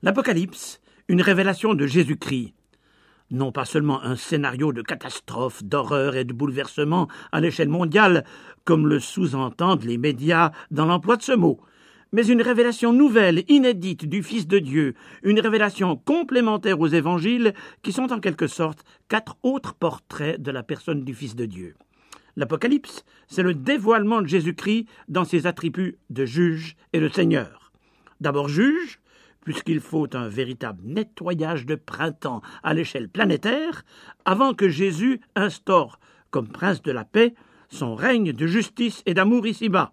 L'Apocalypse, une révélation de Jésus-Christ. Non pas seulement un scénario de catastrophe, d'horreur et de bouleversement à l'échelle mondiale, comme le sous-entendent les médias dans l'emploi de ce mot, mais une révélation nouvelle, inédite du Fils de Dieu, une révélation complémentaire aux évangiles qui sont en quelque sorte quatre autres portraits de la personne du Fils de Dieu. L'Apocalypse, c'est le dévoilement de Jésus-Christ dans ses attributs de juge et de seigneur. D'abord juge, puisqu'il faut un véritable nettoyage de printemps à l'échelle planétaire avant que Jésus instaure, comme prince de la paix, son règne de justice et d'amour ici-bas.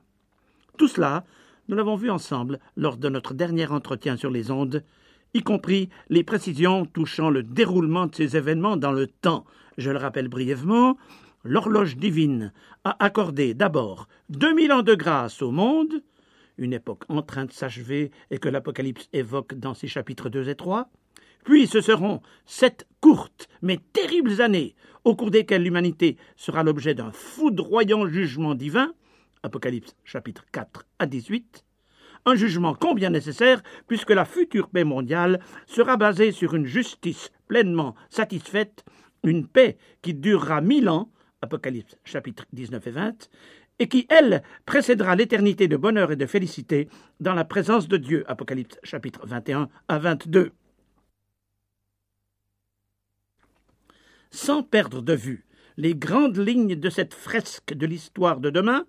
Tout cela, nous l'avons vu ensemble lors de notre dernier entretien sur les ondes, y compris les précisions touchant le déroulement de ces événements dans le temps. Je le rappelle brièvement, l'horloge divine a accordé d'abord deux mille ans de grâce au monde, une époque en train de s'achever et que l'Apocalypse évoque dans ses chapitres 2 et 3. Puis ce seront sept courtes mais terribles années au cours desquelles l'humanité sera l'objet d'un foudroyant jugement divin. Apocalypse chapitre 4 à 18. Un jugement combien nécessaire puisque la future paix mondiale sera basée sur une justice pleinement satisfaite, une paix qui durera mille ans. Apocalypse chapitre 19 et 20 et qui, elle, précédera l'éternité de bonheur et de félicité dans la présence de Dieu. Apocalypse chapitre 21 à 22. Sans perdre de vue les grandes lignes de cette fresque de l'histoire de demain,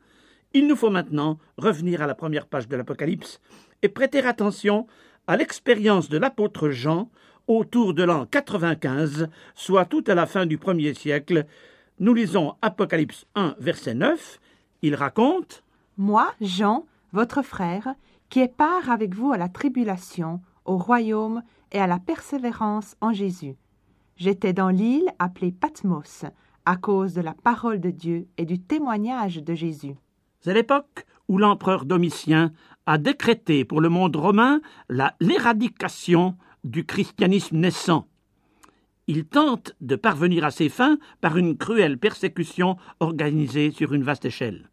il nous faut maintenant revenir à la première page de l'Apocalypse et prêter attention à l'expérience de l'apôtre Jean autour de l'an 95, soit tout à la fin du premier siècle. Nous lisons Apocalypse 1, verset 9, il raconte Moi, Jean, votre frère, qui ai part avec vous à la tribulation, au royaume et à la persévérance en Jésus. J'étais dans l'île appelée Patmos, à cause de la parole de Dieu et du témoignage de Jésus. C'est l'époque où l'empereur Domitien a décrété pour le monde romain l'éradication du christianisme naissant. Il tente de parvenir à ses fins par une cruelle persécution organisée sur une vaste échelle.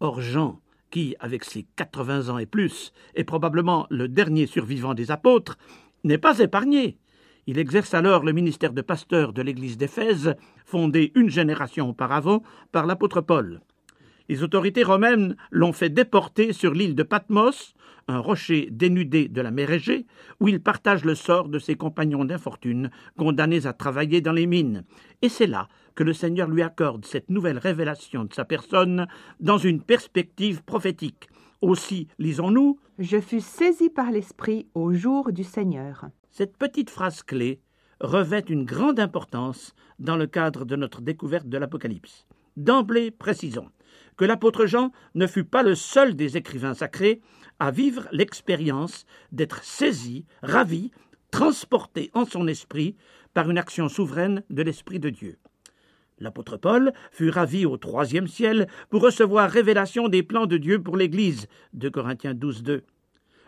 Or Jean, qui, avec ses quatre-vingts ans et plus, est probablement le dernier survivant des apôtres, n'est pas épargné. Il exerce alors le ministère de pasteur de l'église d'Éphèse, fondée une génération auparavant par l'apôtre Paul. Les autorités romaines l'ont fait déporter sur l'île de Patmos, un rocher dénudé de la mer Égée, où il partage le sort de ses compagnons d'infortune, condamnés à travailler dans les mines. Et c'est là que le Seigneur lui accorde cette nouvelle révélation de sa personne dans une perspective prophétique. Aussi, lisons-nous Je fus saisi par l'Esprit au jour du Seigneur. Cette petite phrase clé revêt une grande importance dans le cadre de notre découverte de l'Apocalypse. D'emblée, précisons que l'apôtre Jean ne fut pas le seul des écrivains sacrés à vivre l'expérience d'être saisi, ravi, transporté en son esprit par une action souveraine de l'Esprit de Dieu. L'apôtre Paul fut ravi au troisième ciel pour recevoir révélation des plans de Dieu pour l'Église. de Corinthiens 12, 2.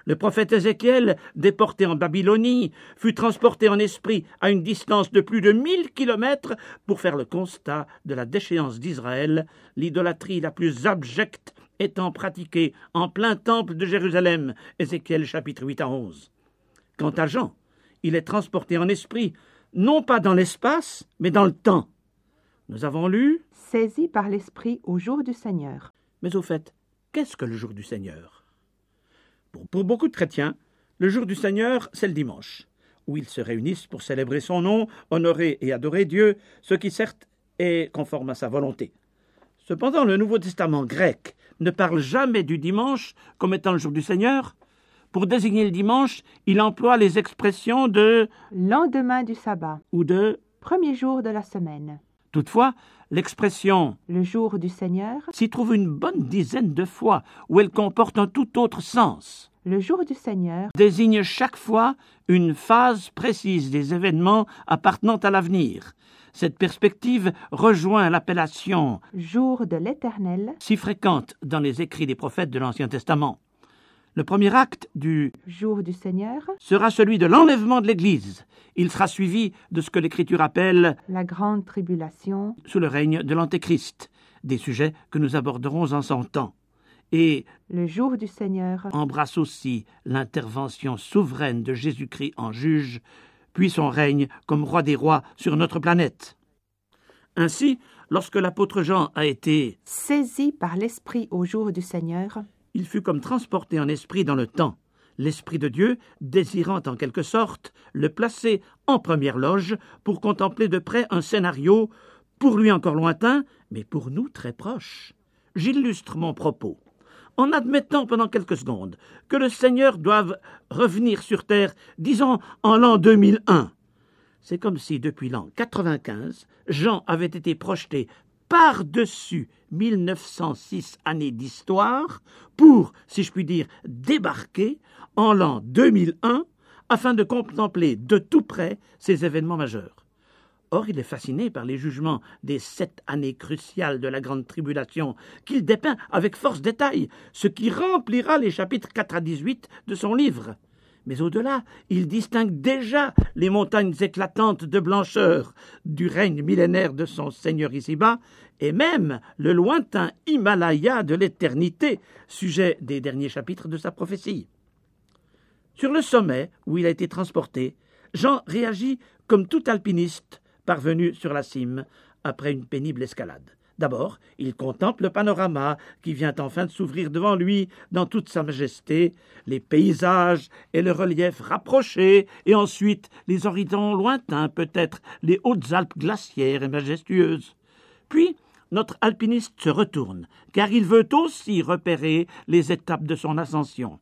Le prophète Ézéchiel, déporté en Babylonie, fut transporté en esprit à une distance de plus de mille kilomètres pour faire le constat de la déchéance d'Israël, l'idolâtrie la plus abjecte étant pratiquée en plein temple de Jérusalem. Ézéchiel chapitre 8 à 11. Quant à Jean, il est transporté en esprit, non pas dans l'espace, mais dans le temps. Nous avons lu Saisi par l'Esprit au jour du Seigneur. Mais au fait, qu'est-ce que le jour du Seigneur? Pour, beaucoup de chrétiens, le jour du Seigneur, c'est le dimanche, où ils se réunissent pour célébrer son nom, honorer et adorer Dieu, ce qui certes est conforme à sa volonté. Cependant, le Nouveau Testament grec ne parle jamais du dimanche comme étant le jour du Seigneur. Pour désigner le dimanche, il emploie les expressions de lendemain du sabbat ou de premier jour de la semaine. Toutefois, l'expression le jour du Seigneur s'y trouve une bonne dizaine de fois, où elle comporte un tout autre sens. Le jour du Seigneur désigne chaque fois une phase précise des événements appartenant à l'avenir. Cette perspective rejoint l'appellation jour de l'Éternel, si fréquente dans les écrits des prophètes de l'Ancien Testament. Le premier acte du jour du Seigneur sera celui de l'enlèvement de l'Église. Il sera suivi de ce que l'Écriture appelle la grande tribulation sous le règne de l'Antéchrist, des sujets que nous aborderons en son temps. Et le jour du Seigneur embrasse aussi l'intervention souveraine de Jésus-Christ en juge, puis son règne comme roi des rois sur notre planète. Ainsi, lorsque l'apôtre Jean a été saisi par l'Esprit au jour du Seigneur, il fut comme transporté en esprit dans le temps, l'Esprit de Dieu désirant en quelque sorte le placer en première loge pour contempler de près un scénario pour lui encore lointain, mais pour nous très proche. J'illustre mon propos en admettant pendant quelques secondes que le Seigneur doive revenir sur terre, disons en l'an 2001. C'est comme si depuis l'an 95, Jean avait été projeté par-dessus 1906 années d'histoire pour, si je puis dire, débarquer en l'an 2001 afin de contempler de tout près ces événements majeurs. Or, il est fasciné par les jugements des sept années cruciales de la Grande Tribulation, qu'il dépeint avec force détail, ce qui remplira les chapitres 4 à 18 de son livre. Mais au-delà, il distingue déjà les montagnes éclatantes de blancheur du règne millénaire de son Seigneur ici-bas, et même le lointain Himalaya de l'éternité, sujet des derniers chapitres de sa prophétie. Sur le sommet où il a été transporté, Jean réagit comme tout alpiniste parvenu sur la cime après une pénible escalade. D'abord, il contemple le panorama qui vient enfin de s'ouvrir devant lui dans toute sa majesté, les paysages et le relief rapprochés, et ensuite les horizons lointains, peut-être les hautes Alpes glaciaires et majestueuses. Puis, notre alpiniste se retourne, car il veut aussi repérer les étapes de son ascension.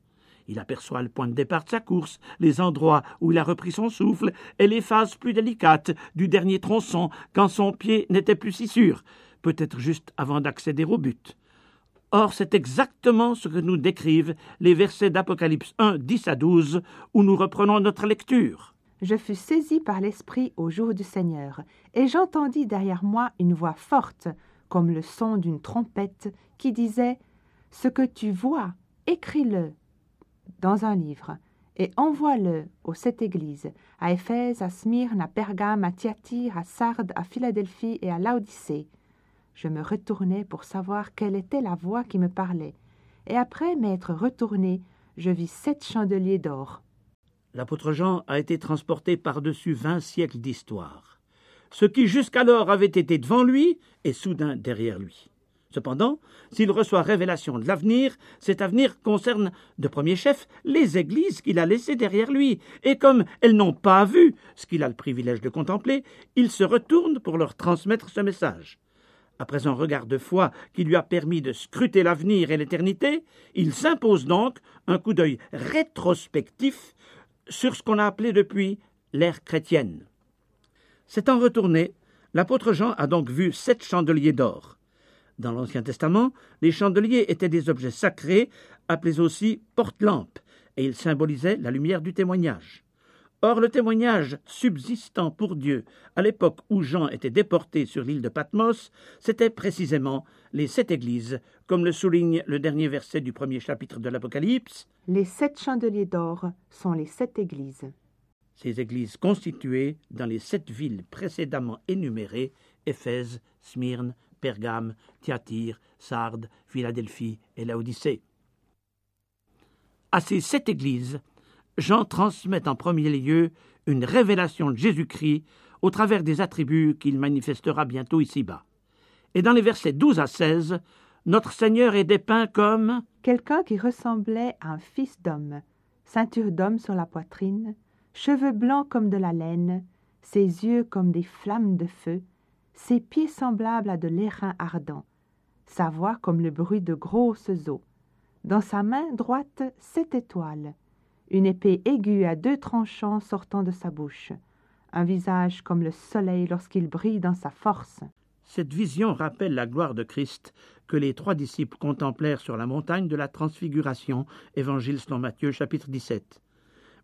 Il aperçoit le point de départ de sa course, les endroits où il a repris son souffle et les phases plus délicates du dernier tronçon quand son pied n'était plus si sûr, peut-être juste avant d'accéder au but. Or, c'est exactement ce que nous décrivent les versets d'Apocalypse 1, 10 à 12, où nous reprenons notre lecture. Je fus saisi par l'Esprit au jour du Seigneur, et j'entendis derrière moi une voix forte, comme le son d'une trompette, qui disait Ce que tu vois, écris-le dans un livre, et envoie-le aux sept églises, à Éphèse, à Smyrne, à Pergame, à Thyatire, à Sardes, à Philadelphie et à Laodicée. Je me retournai pour savoir quelle était la voix qui me parlait, et après m'être retourné, je vis sept chandeliers d'or. L'apôtre Jean a été transporté par-dessus vingt siècles d'histoire. Ce qui jusqu'alors avait été devant lui est soudain derrière lui. Cependant, s'il reçoit révélation de l'avenir, cet avenir concerne de premier chef les églises qu'il a laissées derrière lui, et comme elles n'ont pas vu ce qu'il a le privilège de contempler, il se retourne pour leur transmettre ce message. Après un regard de foi qui lui a permis de scruter l'avenir et l'éternité, il s'impose donc un coup d'œil rétrospectif sur ce qu'on a appelé depuis l'ère chrétienne. S'étant retourné, l'apôtre Jean a donc vu sept chandeliers d'or. Dans l'Ancien Testament, les chandeliers étaient des objets sacrés, appelés aussi porte-lampes, et ils symbolisaient la lumière du témoignage. Or, le témoignage subsistant pour Dieu à l'époque où Jean était déporté sur l'île de Patmos, c'était précisément les sept églises, comme le souligne le dernier verset du premier chapitre de l'Apocalypse. Les sept chandeliers d'or sont les sept églises. Ces églises constituées dans les sept villes précédemment énumérées Éphèse, Smyrne, Pergame, Thyatire, Sardes, Philadelphie et Laodicée. À ces sept églises, Jean transmet en premier lieu une révélation de Jésus-Christ au travers des attributs qu'il manifestera bientôt ici-bas. Et dans les versets 12 à 16, notre Seigneur est dépeint comme quelqu'un qui ressemblait à un fils d'homme, ceinture d'homme sur la poitrine, cheveux blancs comme de la laine, ses yeux comme des flammes de feu, ses pieds semblables à de l'airain ardent, sa voix comme le bruit de grosses eaux. Dans sa main droite, sept étoiles, une épée aiguë à deux tranchants sortant de sa bouche, un visage comme le soleil lorsqu'il brille dans sa force. Cette vision rappelle la gloire de Christ que les trois disciples contemplèrent sur la montagne de la transfiguration, Évangile selon Matthieu chapitre 17.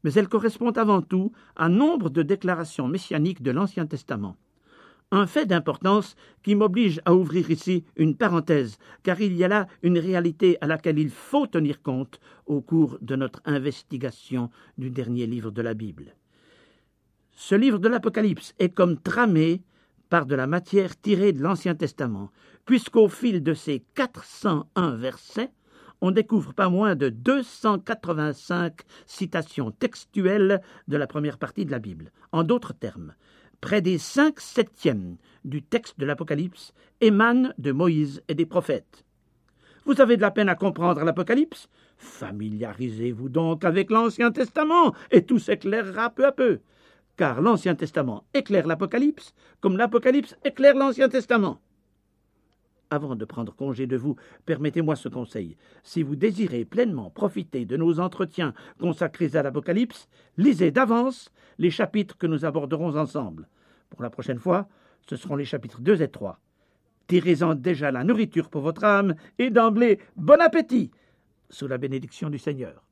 Mais elle correspond avant tout à nombre de déclarations messianiques de l'Ancien Testament. Un fait d'importance qui m'oblige à ouvrir ici une parenthèse, car il y a là une réalité à laquelle il faut tenir compte au cours de notre investigation du dernier livre de la Bible. Ce livre de l'Apocalypse est comme tramé par de la matière tirée de l'Ancien Testament, puisqu'au fil de ces 401 versets, on découvre pas moins de 285 citations textuelles de la première partie de la Bible. En d'autres termes, près des cinq septièmes du texte de l'Apocalypse émanent de Moïse et des prophètes. Vous avez de la peine à comprendre l'Apocalypse Familiarisez-vous donc avec l'Ancien Testament, et tout s'éclairera peu à peu, car l'Ancien Testament éclaire l'Apocalypse, comme l'Apocalypse éclaire l'Ancien Testament. Avant de prendre congé de vous, permettez-moi ce conseil. Si vous désirez pleinement profiter de nos entretiens consacrés à l'Apocalypse, lisez d'avance les chapitres que nous aborderons ensemble. Pour la prochaine fois, ce seront les chapitres 2 et 3. Tirez-en déjà la nourriture pour votre âme, et d'emblée, bon appétit, sous la bénédiction du Seigneur.